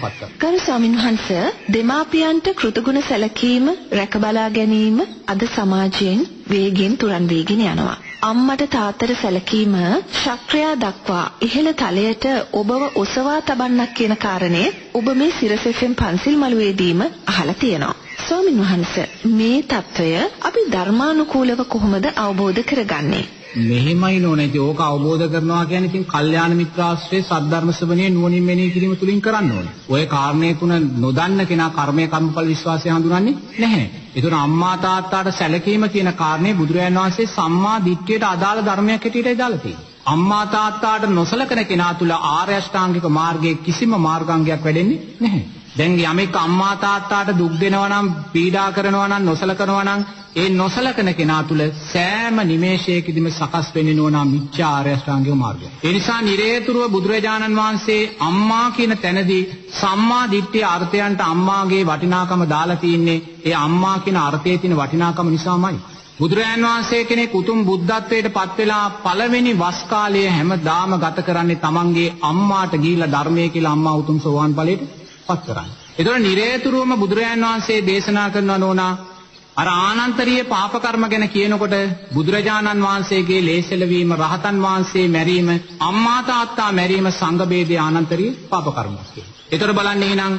පත් කරනවා. ගරු ස්වාමින්වහන්ස දෙමාපියන්ට කෘතගුණ සැලකීම රැක බලා ගැනීම අද සමාජයෙන් වේගෙන් තුරන් වීගෙන යනවා. අම්මට තාත්තට සැලකීම ශක්‍රයා දක්වා ඉහළ තලයට ඔබව ඔසවා තබන්නක් කියන කාරණේ ඔබ මේ සිරසෙෆෙන් පන්සිල් මළුවේදීම අහලා තියෙනවා. ස්වාමින් වහන්සේ මේ తত্ত্বය අපි ධර්මානුකූලව කොහොමද අවබෝධ කරගන්නේ? මෙහෙමයි නෝනේ. ඒක අවබෝධ කරනවා කියන්නේ ඉතින් කල්යාණ මිත්‍රාශ්‍රයේ සද්ධර්ම ශ්‍රවණයේ නුවණින් මෙනෙහි කිරීම තුලින් කරන්න ඕනේ. ওই කාරණේ තුන නොදන්න කෙනා කර්මය කම්පල් විශ්වාසය හඳුනන්නේ නැහැ. ඒතර අම්මා තාත්තාට සැලකීම කියන කාරණේ බුදුරජාණන් වහන්සේ සම්මා දිට්ඨියට අදාළ ධර්මයක් හැටියටයි දාලා තියෙන්නේ. අම්මා තාත්තාට නොසලකන කෙනා තුල ආර්ය අෂ්ටාංගික මාර්ගයේ කිසිම මාර්ගාංගයක් වැඩෙන්නේ නැහැ. දැන් යමෙක් අම්මා තාත්තාට දුක් දෙනවා නම් පීඩා කරනවා නම් නොසලකනවා නම් ඒ නොසලකන කෙනා තුල සෑම නිමේෂයකදීම සකස් වෙන්නේ නෝනා මිච්ඡා ආර්ය අෂ්ටාංගික මාර්ගය. ඒ නිසා නිරේතුරුව බුදුරජාණන් වහන්සේ අම්මා කියන තැනදී සම්මා දිට්ඨිය අර්ථයන්ට අම්මාගේ වටිනාකම දාලා තින්නේ ඒ අම්මා කියන අර්ථයේ තියෙන වටිනාකම නිසාමයි. බුදුරජාන් වහන්සේ කෙනෙක් උතුම් බුද්ධත්වයට පත් වෙලා පළවෙනි වස් කාලය හැමදාම ගත කරන්නේ තමන්ගේ අම්මාට ගිහිලා ධර්මයේ කියලා අම්මා උතුම් සෝවාන් ඵලයට පත් කරන්නේ. ඒතකොට නිරේතුරුවම බුදුරජාන් වහන්සේ දේශනා කරනවා නෝනා අර ආනන්තරීය පාප කර්ම ගැන කියනකොට බුදුරජාණන් වහන්සේගේ ලේසල වීම රහතන් වහන්සේ මැරීම අම්මා තාත්තා මැරීම සංඝ බේදයේ ආනන්තරීය පාප කර්මයක් කියනවා. ඒතර බලන්න එහෙනම්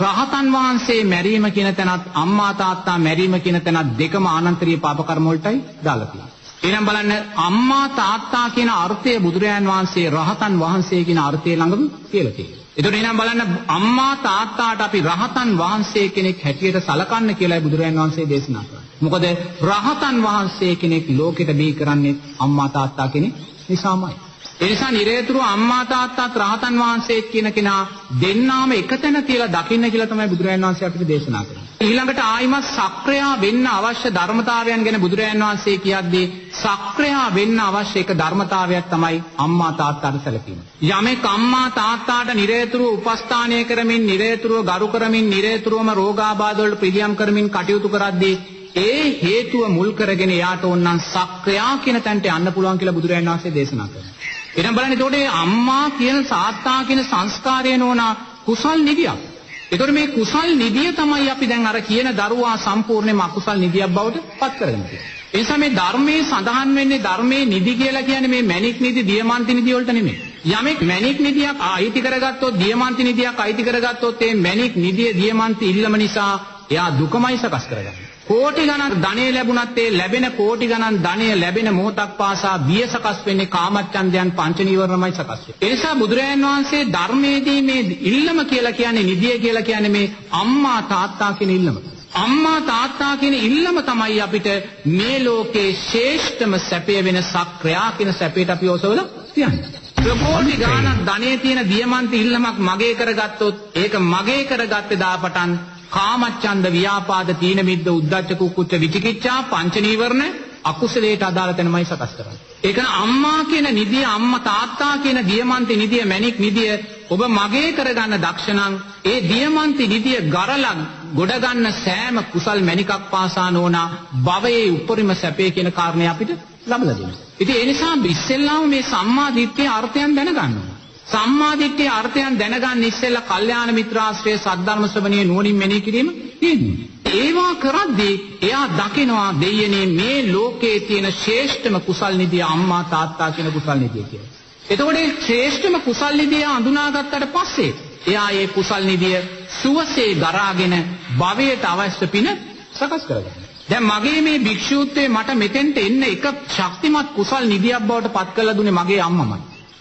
රහතන් වහන්සේ මැරීම කියන තැනත් අම්මා තාත්තා මැරීම කියන තැනත් දෙකම ආනන්තරීය පාප කර්ම වලටයි දාලා තියෙන්නේ. එහෙනම් බලන්න අම්මා තාත්තා කියන අර්ථය බුදුරජාන් වහන්සේ රහතන් වහන්සේ කියන අර්ථය ළඟම කියලා තියෙනවා. එතකොට එහෙනම් බලන්න අම්මා තාත්තාට අපි රහතන් වහන්සේ කෙනෙක් හැටියට සලකන්න කියලායි බුදුරජාන් වහන්සේ දේශනා කරන්නේ. මොකද රහතන් වහන්සේ කෙනෙක් ලෝකෙට බිහි කරන්නේ අම්මා තාත්තා කෙනෙක් නිසාමයි. ඒ නිසා නිරේතුරු අම්මා තාත්තාත් රහතන් වහන්සේ කියන කෙනා දෙන්නාම එකතැන කියලා දකින්න කියලා තමයි බුදුරජාණන් වහන්සේ අපිට දේශනා කරන්නේ. ඊළඟට ආයිමත් සක්‍රියා වෙන්න අවශ්‍ය ධර්මතාවයන් ගැන බුදුරජාණන් වහන්සේ කියද්දී සක්‍රියා වෙන්න අවශ්‍ය එක ධර්මතාවයක් තමයි අම්මා තාත්තාට සැලකීම. යමෙක් අම්මා තාත්තාට නිරේතුරුව උපස්ථානය කරමින් නිරේතුරුව ගරු කරමින් නිරේතුරුවම රෝගාබාධ වලට පිළියම් කරමින් කටයුතු කරද්දී ඒ හේතුව මුල් කරගෙන යාට ඕනනම් සක්‍රියා කියන තැනට යන්න පුළුවන් කියලා බුදුරජාණන් වහන්සේ දේශනා කරනවා. එහෙනම් බලන්න එතකොට අම්මා කියන තාත්තා කියන සංස්කාරය නෝනා කුසල් නිදියක්. ඒතකොට මේ කුසල් නිදිය තමයි අපි දැන් අර කියන දරුවා සම්පූර්ණයෙන්ම අකුසල් නිදියක් බවට පත් කරගෙන තියෙන්නේ. ඒ නිසා මේ ධර්මයේ සඳහන් වෙන්නේ ධර්මයේ නිදි කියලා කියන්නේ මේ මැණික් නිදි දියමන්ති නිදි වලට නෙමෙයි. යමෙක් මැණික් නිදියක් අයිති කරගත්තොත් දියමන්ති නිදියක් අයිති කරගත්තොත් ඒ මැණික් නිදිය දියමන්ති ඉල්ලම නිසා එයා දුකමයි සකස් කරගන්නේ. කෝටි ගණන් ධනෙ ලැබුණත් ඒ ලැබෙන කෝටි ගණන් ධනෙ ලැබෙන මොහොතක් පාසා බිය සකස් වෙන්නේ කාමච්ඡන්දයන් පංච නීවරණමයි සකස් වෙන්නේ. ඒ නිසා බුදුරජාන් වහන්සේ ධර්මයේදී මේ ඉල්ලම කියලා කියන්නේ නිදිය කියලා කියන්නේ මේ අම්මා තාත්තා කියන ඉල්ලම. අම්මා තාත්තා කියන ඉල්ලම තමයි අපිට මේ ලෝකේ ශ්‍රේෂ්ඨම සැපය වෙන සක්‍රියා කියන සැපයට අපි ඔසවලා තියන්නේ. ප්‍රකෝටි ගානක් ධනෙ තියෙන දියමන්ති ඉල්ලමක් මගේ කරගත්තොත් ඒක මගේ කරගත්තේ දාපටන් කාමච්ඡන්ද ව්‍යාපාද තීන මිද්ද උද්ධච්ච කුක්කුච්ච විචිකිච්ඡා පංච නීවරණ අකුසලයට අදාළ තැනමයි සකස් කරන්නේ. ඒක අම්මා කියන නිදිය අම්මා තාත්තා කියන දියමන්ති නිදිය මැණික් නිදිය ඔබ මගේ කරගන්න දක්ෂණං ඒ දියමන්ති නිදිය ගරලක් ගොඩ ගන්න සෑම කුසල් මැණිකක් පාසා නෝනා භවයේ උපරිම සැපේ කියන කාරණේ අපිට ලබලා දෙනවා. ඉතින් ඒ නිසා ඉස්සෙල්ලාම මේ සම්මා දිට්ඨියේ අර්ථයන් දැනගන්න ඕනේ. සම්මාදිට්ඨියේ අර්ථයන් දැනගන්න ඉස්සෙල්ලා කල්යාණ මිත්‍රාශ්‍රයේ සද්ධර්ම ශ්‍රවණයේ නුවණින් මෙනෙහි කිරීම තියෙනවා. ඒවා කරද්දී එයා දකිනවා දෙයනේ මේ ලෝකයේ තියෙන ශ්‍රේෂ්ඨම කුසල් නිදිය අම්මා තාත්තා කියන කුසල් නිදිය කියලා. එතකොට මේ ශ්‍රේෂ්ඨම කුසල් නිදිය අඳුනාගත්තට පස්සේ එයා මේ කුසල් නිදිය සුවසේ දරාගෙන භවයට අවශ්‍ය පින සකස් කරගන්නවා. දැන් මගේ මේ භික්ෂූත්වයේ මට මෙතෙන්ට එන්න එක ශක්තිමත් කුසල් නිදියක් බවට පත් කරලා දුන්නේ මගේ අම්මමයි.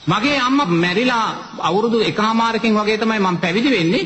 මගේ අම්මා මැරිලා අවුරුදු එකහමාරකින් වගේ තමයි මම පැවිදි වෙන්නේ.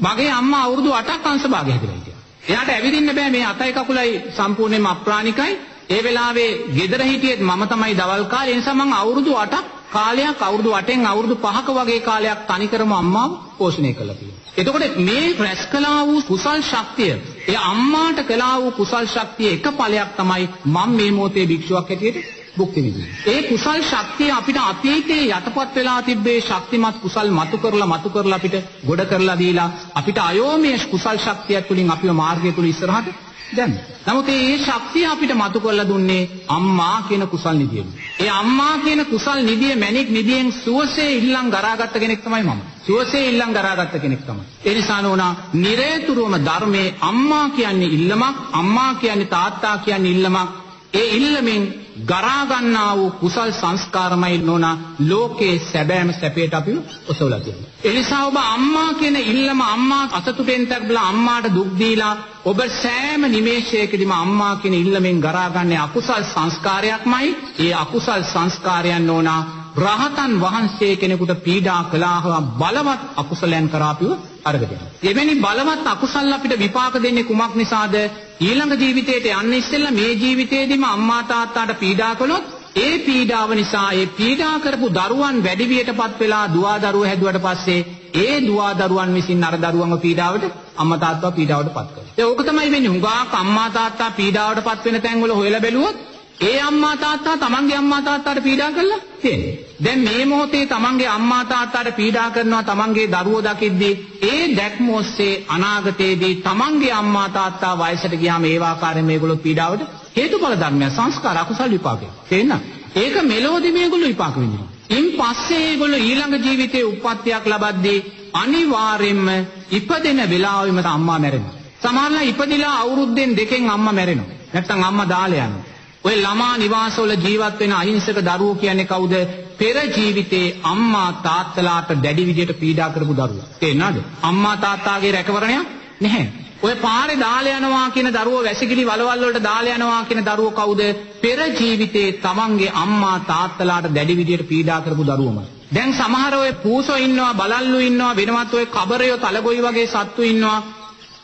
මගේ අම්මා අවුරුදු 8ක් අංශභාගය හැදිලා හිටියා. එයාට ඇවිදින්න බෑ මේ අතයි කකුලයි සම්පූර්ණයෙන්ම අප්‍රාණිකයි. ඒ වෙලාවේ ගෙදර හිටියෙත් මම තමයි දවල් කාලේ. ඒ නිසා මම අවුරුදු 8ක් කාලයක් අවුරුදු 8න් අවුරුදු 5ක වගේ කාලයක් තනිකරම අම්මාව පෝෂණය කළා තියෙනවා. එතකොට මේ රැස් කළා වූ කුසල් ශක්තිය, ඒ අම්මාට කළා වූ කුසල් ශක්තිය එක ඵලයක් තමයි මම මේ මොහොතේ භික්ෂුවක් හැටියට භුක්ති විඳින්නේ. ඒ කුසල් ශක්තිය අපිට අතීතයේ යටපත් වෙලා තිබ්බේ ශක්තිමත් කුසල් මතු කරලා මතු කරලා අපිට ගොඩ කරලා දීලා අපිට අයෝමයේ කුසල් ශක්තියක් තුලින් අපිව මාර්ගය තුල ඉස්සරහට දැන්. නමුත් මේ ශක්තිය අපිට මතු කරලා දුන්නේ අම්මා කියන කුසල් නිදියෙන්. ඒ අම්මා කියන කුසල් නිදිය මැණික් නිදියෙන් සුවසේ ඉල්ලන් ගරාගත්ත කෙනෙක් තමයි මම. සුවසේ ඉල්ලන් ගරාගත්ත කෙනෙක් තමයි. ඒ නිසා නෝනා නිරේතුරුවම ධර්මයේ අම්මා කියන්නේ ඉල්ලමක්, අම්මා කියන්නේ තාත්තා කියන්නේ ඉල්ලමක්. ඒ ඉල්ලමින් ගරා ගන්නා වූ කුසල් සංස්කාරමයි නෝනා ලෝකේ සැබෑම සැපයට අපි ඔසවලා තියෙනවා. ඒ නිසා ඔබ අම්මා කියන ඉල්ලම අම්මා අසතුටෙන් තැබලා අම්මාට දුක් දීලා ඔබ සෑම නිමේෂයකදීම අම්මා කියන ඉල්ලමෙන් ගරා ගන්න අකුසල් සංස්කාරයක්මයි. ඒ අකුසල් සංස්කාරයන් නෝනා රහතන් වහන්සේ කෙනෙකුට පීඩා කළා බලවත් අකුසලයන් කරාපිව අරගෙන යනවා. එවැනි බලවත් අකුසල් අපිට විපාක දෙන්නේ කුමක් නිසාද? ඊළඟ ජීවිතයට යන්න ඉස්සෙල්ලා මේ ජීවිතේදීම අම්මා තාත්තාට පීඩා කළොත් ඒ පීඩාව නිසා ඒ පීඩා කරපු දරුවන් වැඩිවියටපත් වෙලා දුවා දරුවෝ හැදුවට පස්සේ ඒ දුවා දරුවන් විසින් අර දරුවන්ව පීඩාවට අම්මා තාත්තා පීඩාවටපත් කරනවා. ඒ ඕක තමයි වෙන්නේ. හුඟක් අම්මා තාත්තා පීඩාවටපත් වෙන තැන්වල හොයලා බැලුවොත් ඒ අම්මා තාත්තා තමන්ගේ අම්මා තාත්තාට පීඩා කළා තියෙන්නේ. දැන් මේ මොහොතේ තමන්ගේ අම්මා තාත්තාට පීඩා කරනවා තමන්ගේ දරුවෝ දකිද්දී ඒ දැක්ම ඔස්සේ අනාගතයේදී තමන්ගේ අම්මා තාත්තා වයසට ගියාම ඒ ආකාරයෙන් මේගොල්ලෝ පීඩාවට හේතුඵල ධර්මය සංස්කාර අකුසල විපාකය. තේන්න? ඒක මෙලොවදී මේගොල්ලෝ විපාක විඳිනවා. ඉන් පස්සේ ඒගොල්ලෝ ඊළඟ ජීවිතේ උප්පත්තියක් ලබද්දී අනිවාර්යයෙන්ම ඉපදෙන වෙලාවෙම අම්මා මැරෙනවා. සමහරවිට ඉපදිලා අවුරුද්දෙන් දෙකෙන් අම්මා මැරෙනවා. නැත්තම් අම්මා දාලා යනවා. ඔය ළමා නිවාසවල ජීවත් වෙන අහිංසක දරුවෝ කියන්නේ කවුද? පෙර ජීවිතේ අම්මා තාත්තලාට දැඩි විදියට පීඩා කරපු දරුවෝ. තේරෙනවද? අම්මා තාත්තාගේ රැකවරණයක් නැහැ. ඔය පාරේ දාලා යනවා කියන දරුවෝ වැසිකිලි වලවල් වලට දාලා යනවා කියන දරුවෝ කවුද? පෙර ජීවිතේ තමන්ගේ අම්මා තාත්තලාට දැඩි විදියට පීඩා කරපු දරුවෝමයි. දැන් සමහර ඔය පූසෝ ඉන්නවා, බලල්ලු ඉන්නවා, වෙනවත් ඔය කබරයෝ, තලගොයි වගේ සත්තු ඉන්නවා.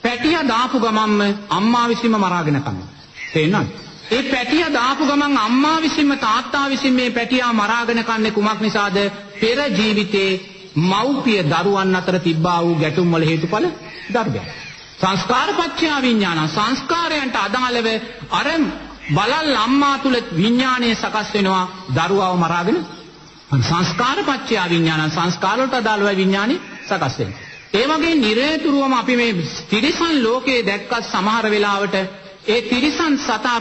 පැටියා දාපු ගමන්ම අම්මා විසින්ම මරාගෙන කනවා. තේරෙනවද? ඒ පැටියා දාපු ගමන් අම්මා විසින්ම තාත්තා විසින් මේ පැටියා මරාගෙන කන්නේ කුමක් නිසාද? පෙර ජීවිතේ මව්පිය දරුවන් අතර තිබ්බා වූ ගැටුම් වල හේතුඵල ධර්මයක්. සංස්කාරපච්චය විඥාන සංස්කාරයන්ට අදාළව අර බලල් අම්මා තුල විඥානය සකස් වෙනවා දරුවව මරාගෙන සංස්කාරපච්චය විඥාන සංස්කාර වලට අදාළව විඥානය සකස් වෙනවා. ඒ වගේ නිරේතුරුවම අපි මේ තිරිසන් ලෝකයේ දැක්කත් සමහර වෙලාවට ඒ තිරිසන් සතා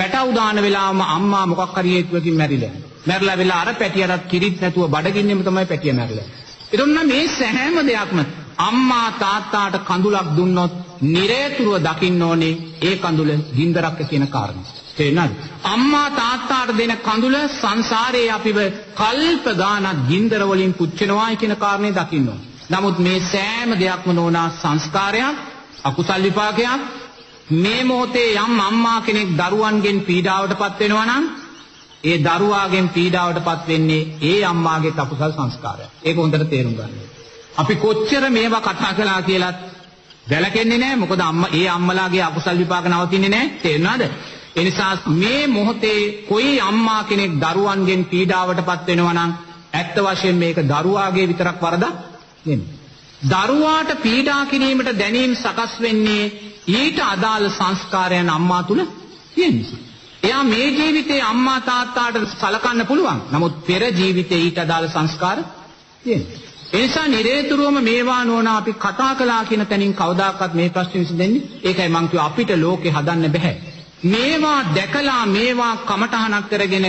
පැටව් දාන වෙලාවම අම්මා මොකක් හරි හේතුවකින් මැරිලා. මැරිලා වෙලා අර පැටියටත් කිරිත් නැතුව බඩගින්නෙම තමයි පැටිය මැරිලා. එතොන්න මේ සෑම දෙයක්ම අම්මා තාත්තාට කඳුලක් දුන්නොත් නිරේතුරුව දකින්න ඕනේ ඒ කඳුල ගින්දරක්ක කියන කාරණය. තේරෙනවද? අම්මා තාත්තාට දෙන කඳුල සංසාරයේ අපිව කල්ප ගානක් ගින්දර වලින් පුච්චනවායි කියන කාරණේ දකින්න ඕනේ. නමුත් මේ සෑම දෙයක්ම නෝනා සංස්කාරයක් අකුසල් විපාකයක් මේ මොහොතේ යම් අම්මා කෙනෙක් දරුවන්ගෙන් පීඩාවටපත් වෙනවා නම් ඒ දරුවාගෙන් පීඩාවටපත් වෙන්නේ ඒ අම්මාගේ තපුසල් සංස්කාරය. ඒක හොඳට තේරුම් ගන්න. අපි කොච්චර මේවා කතා කළා කියලත් වැළකෙන්නේ නැහැ. මොකද අම්මා ඒ අම්මලාගේ අකුසල් විපාක නවතින්නේ නැහැ. තේරුණාද? ඒ නිසා මේ මොහොතේ કોઈ අම්මා කෙනෙක් දරුවන්ගෙන් පීඩාවටපත් වෙනවා නම් ඇත්ත වශයෙන් මේක දරුවාගේ විතරක් වරදක් නෙමෙයි. දරුවාට පීඩා කිරීමට දැනීම් සකස් වෙන්නේ ඊට අදාළ සංස්කාරයන් අම්මා තුල තියෙන නිසා. එයා මේ ජීවිතේ අම්මා තාත්තාට සලකන්න පුළුවන්. නමුත් පෙර ජීවිතේ ඊට අදාළ සංස්කාර තියෙනවා. ඒ නිසා නිරේතුරුවම මේවා නෝන අපි කතා කළා කියන තැනින් කවදාකවත් මේ ප්‍රශ්නේ විසඳෙන්නේ. ඒකයි මං කිව්වා අපිට ලෝකේ හදන්න බෑ. මේවා දැකලා මේවා කමටහනක් කරගෙන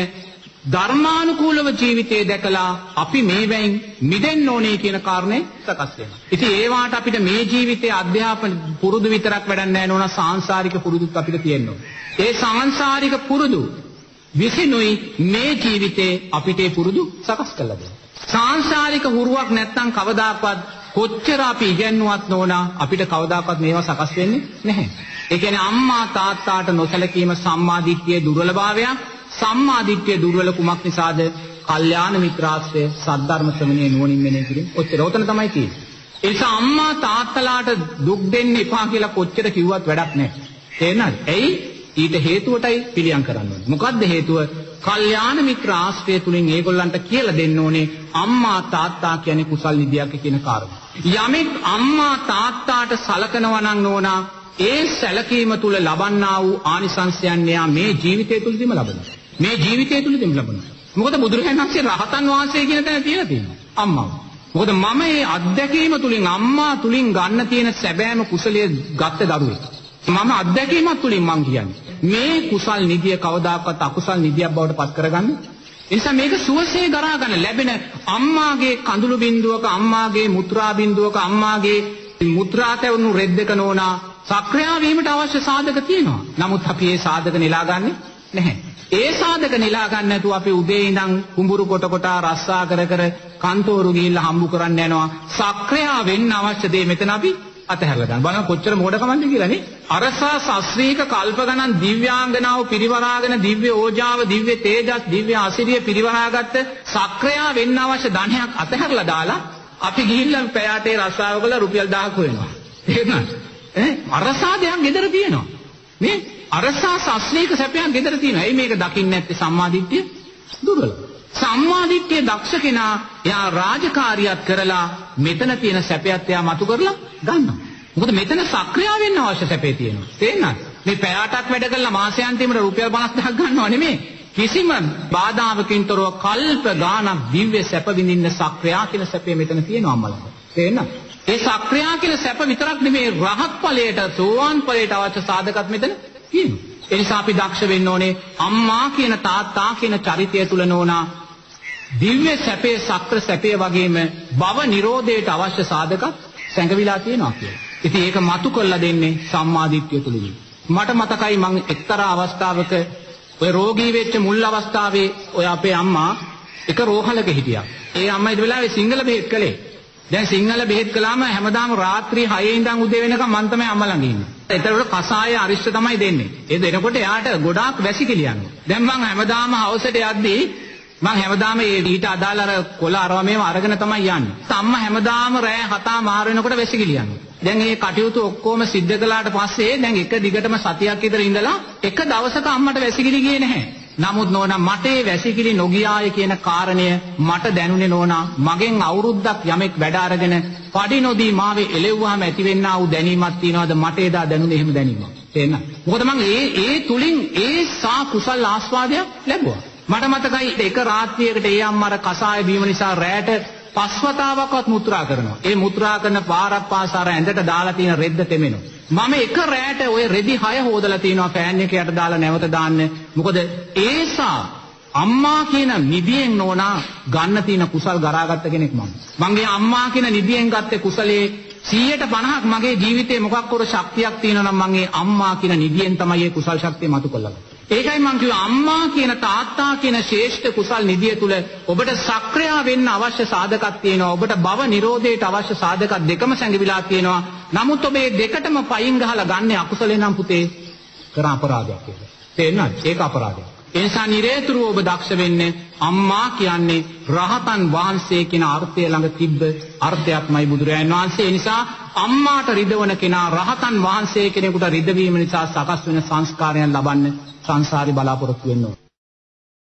ධර්මානුකූලව ජීවිතේ දැකලා අපි මේවෙන් මිදෙන්න ඕනේ කියන කාරණේ සකස් වෙනවා. ඉතින් ඒවාට අපිට මේ ජීවිතයේ අධ්‍යාපන පුරුදු විතරක් වැඩක් නැහැ නෝනා සාංශාරික පුරුදුත් අපිට තියෙන්න ඒ සාංශාරික පුරුදු විසිනුයි මේ ජීවිතේ අපිට පුරුදු සකස් කරලා දෙන්නේ. සාංශාරික හුරුවක් නැත්තම් කවදාකවත් කොච්චර අපි ඉගෙනුවත් නෝනා අපිට කවදාකවත් මේවා සකස් වෙන්නේ නැහැ. ඒ කියන්නේ අම්මා තාත්තාට නොසලකීම සම්මාදිට්ඨියේ දුර්වලභාවයක් සම්මාදිට්ඨිය දුර්වල කුමක් නිසාද? කල්යාණ මිත්‍රාශ්‍රය සද්ධර්ම ශ්‍රවණයේ නුවණින් මෙනෙහි කිරීම. ඔච්චර උතන තමයි තියෙන්නේ. ඒ නිසා අම්මා තාත්තලාට දුක් දෙන්න එපා කියලා කොච්චර කිව්වත් වැඩක් නැහැ. තේරෙනවද? එයි ඊට හේතුවටයි පිළියම් කරන්න ඕනේ. මොකද්ද හේතුව? කල්යාණ මිත්‍ර ආශ්‍රය තුලින් ඒගොල්ලන්ට කියලා දෙන්න ඕනේ අම්මා තාත්තා කියන්නේ කුසල් නිදියක් කියන කාරණා. යමෙක් අම්මා තාත්තාට සලකනවා නම් නෝනා ඒ සැලකීම තුල ලබන්නා වූ ආනිසංසයන් එයා මේ ජීවිතය තුලදීම ලබනවා. මේ ජීවිතය තුලදීම ලබනවා. මොකද බුදුරජාණන් වහන්සේ රහතන් වහන්සේ කියන තැන තියලා තියෙනවා. අම්මා. මොකද මම මේ අත්දැකීම තුලින් අම්මා තුලින් ගන්න තියෙන සැබෑම කුසලයේ ගත්ත දරුවෙක්. මම අත්දැකීමක් තුලින් මං කියන්නේ. මේ කුසල් නිදිය කවදාකවත් අකුසල් නිදියක් බවට පත් කරගන්න. ඒ නිසා මේක සුවසේ දරා ගන්න ලැබෙන අම්මාගේ කඳුළු බින්දුවක අම්මාගේ මුත්‍රා බින්දුවක අම්මාගේ මුත්‍රා තැවුණු රෙද්දක නෝනා සක්‍රියා වීමට අවශ්‍ය සාධක තියෙනවා. නමුත් අපි ඒ සාධක නෙලාගන්නේ නැහැ. ඒ සාධක නෙලා ගන්න නැතුව අපි උදේ ඉඳන් කුඹුරු කොට කොට රස්සා කර කර කන්තෝරු ගිහිල්ලා හම්බු කරන්න යනවා. සක්‍රියා වෙන්න අවශ්‍ය දේ මෙතන අපි අතහැරලා දාන්න. බලන්න කොච්චර මෝඩකමක්ද කියලා නේ. අරසා ශාස්ත්‍රීක කල්ප ගණන් දිව්‍යාංගනාව පිරිවරාගෙන දිව්‍ය ඕජාව, දිව්‍ය තේජස්, දිව්‍ය අසිරිය පිරිවරාගත්ත සක්‍රියා වෙන්න අවශ්‍ය ධනයක් අතහැරලා දාලා අපි ගිහිල්ලා පැයාටේ රස්සාව කළා රුපියල් 1000ක් හොයනවා. තේරුණාද? ඈ අරසා දෙයක් ගෙදර තියෙනවා. නේ? අරසා ශාස්ත්‍රීය සැපයක් ගෙදර තියෙනවා. එයි මේක දකින්නේ නැත්තේ සම්මාදිට්ඨිය දුර්වල. සම්මාදිට්ඨිය දක්ෂ කෙනා එයා රාජකාරියක් කරලා මෙතන තියෙන සැපයත් එයා මතු කරලා ගන්නවා. මොකද මෙතන සක්‍රිය වෙන්න අවශ්‍ය සැපේ තියෙනවා. තේරෙනවද? මේ පැයටක් වැඩ කළා මාසයන්තිමට රුපියල් 50000ක් ගන්නව නෙමෙයි. කිසිම බාධාවකින් තොරව කල්ප ගානක් දිව්‍ය සැප විඳින්න සක්‍රියා කියන සැපේ මෙතන තියෙනවා අම්මලා. තේරෙනවද? ඒ සක්‍රියා කියන සැප විතරක් නෙමෙයි රහත් ඵලයට සෝවාන් ඵලයට අවශ්‍ය සාධකත් මෙතන තියෙනවා. ඒ නිසා අපි දක්ෂ වෙන්න ඕනේ අම්මා කියන තාත්තා කියන චරිතය තුල නෝනා දිව්‍ය සැපේ සක්‍ර සැපේ වගේම භව නිරෝධයට අවශ්‍ය සාධක සැඟවිලා තියෙනවා කියලා. ඉතින් ඒක මතු කරලා දෙන්නේ සම්මාදිට්ඨිය තුලින්. මට මතකයි මම එක්තරා අවස්ථාවක ඔය රෝගී වෙච්ච මුල් අවස්ථාවේ ඔය අපේ අම්මා එක රෝහලක හිටියා. ඒ අම්මා ඊට වෙලාවේ සිංගල බෙහෙත් කළේ. දැන් සිංහල බෙහෙත් කළාම හැමදාම රාත්‍රී 6 ඉඳන් උදේ වෙනකම් මම තමයි අම්මා ළඟ ඉන්නේ. ඒතරට කසාය අරිෂ්ඨ තමයි දෙන්නේ. ඒ දෙනකොට එයාට ගොඩාක් වැසිකිලි යනවා. දැන් මම හැමදාම හවසට යද්දී මම හැමදාම මේ ඊට අදාළ අර කොළ අරවා මේව අරගෙන තමයි යන්නේ. අම්මා හැමදාම රෑ 7 මාර වෙනකොට වැසිකිලි යනවා. දැන් මේ කටයුතු ඔක්කොම සිද්ධ කළාට පස්සේ දැන් එක දිගටම සතියක් විතර ඉඳලා එක දවසක අම්මට වැසිකිලි ගියේ නැහැ. නමුත් නෝනා මට ඒ වැසිකිලි නොගියාය කියන කාරණය මට දැනුනේ නෝනා මගෙන් අවුරුද්දක් යමෙක් වැඩ අරගෙන පඩි නොදී මාවේ එළෙව්වාම ඇතිවෙන්නා වූ දැනීමක් තියනවාද මට එදා දැනුනේ එහෙම දැනීමක්. තේන්න මොකද මං ඒ ඒ තුලින් ඒ සා කුසල් ආස්වාදයක් ලැබුවා. මට මතකයි එක රාත්‍රියකට ඒ අම්මර කසාය බීම නිසා රැට පස්වතාවක්වත් මුත්‍රා කරනවා. ඒ මුත්‍රා කරන පාරක් පාසාර ඇඳට දාලා තියෙන රෙද්ද තෙමෙනවා. මම එක රැට ඔය රෙදි 6 හොදලා තිනවා ෆෑන් එක යට දාලා නැවත දාන්න. මොකද ඒසා අම්මා කියන නිදියෙන් නෝනා ගන්න තියෙන කුසල් ගරාගත්ත කෙනෙක් මම. මගේ අම්මා කියන නිදියෙන් ගත්තේ කුසලයේ 150ක් මගේ ජීවිතේ මොකක් කර ශක්තියක් තියෙනවා නම් මගේ අම්මා කියන නිදියෙන් තමයි මේ කුසල් ශක්තිය මතු කරලා ඒකයි මම කිව්වේ අම්මා කියන තාත්තා කියන ශ්‍රේෂ්ඨ කුසල් නිදිය තුල ඔබට සක්‍රිය වෙන්න අවශ්‍ය සාධකක් තියෙනවා. ඔබට භව නිරෝධයට අවශ්‍ය සාධක දෙකම සැඟවිලා තියෙනවා. නමුත් ඔබ මේ දෙකටම පයින් ගහලා ගන්න අකුසලේ නම් පුතේ කර අපරාධයක් ඒක. තේරෙනවද? ඒක අපරාධයක්. ඒ නිසා නිරේතුරුව ඔබ දක්ෂ වෙන්න අම්මා කියන්නේ රහතන් වහන්සේ කියන අර්ථය ළඟ තිබ්බ අර්ථයක්මයි බුදුරජාණන් වහන්සේ. ඒ නිසා අම්මාට රිදවන කෙනා රහතන් වහන්සේ කෙනෙකුට රිදවීම නිසා සකස් වෙන සංස්කාරයන් ලබන්න සංසාරي බලාපොරොත්තු වෙන්න ඕන.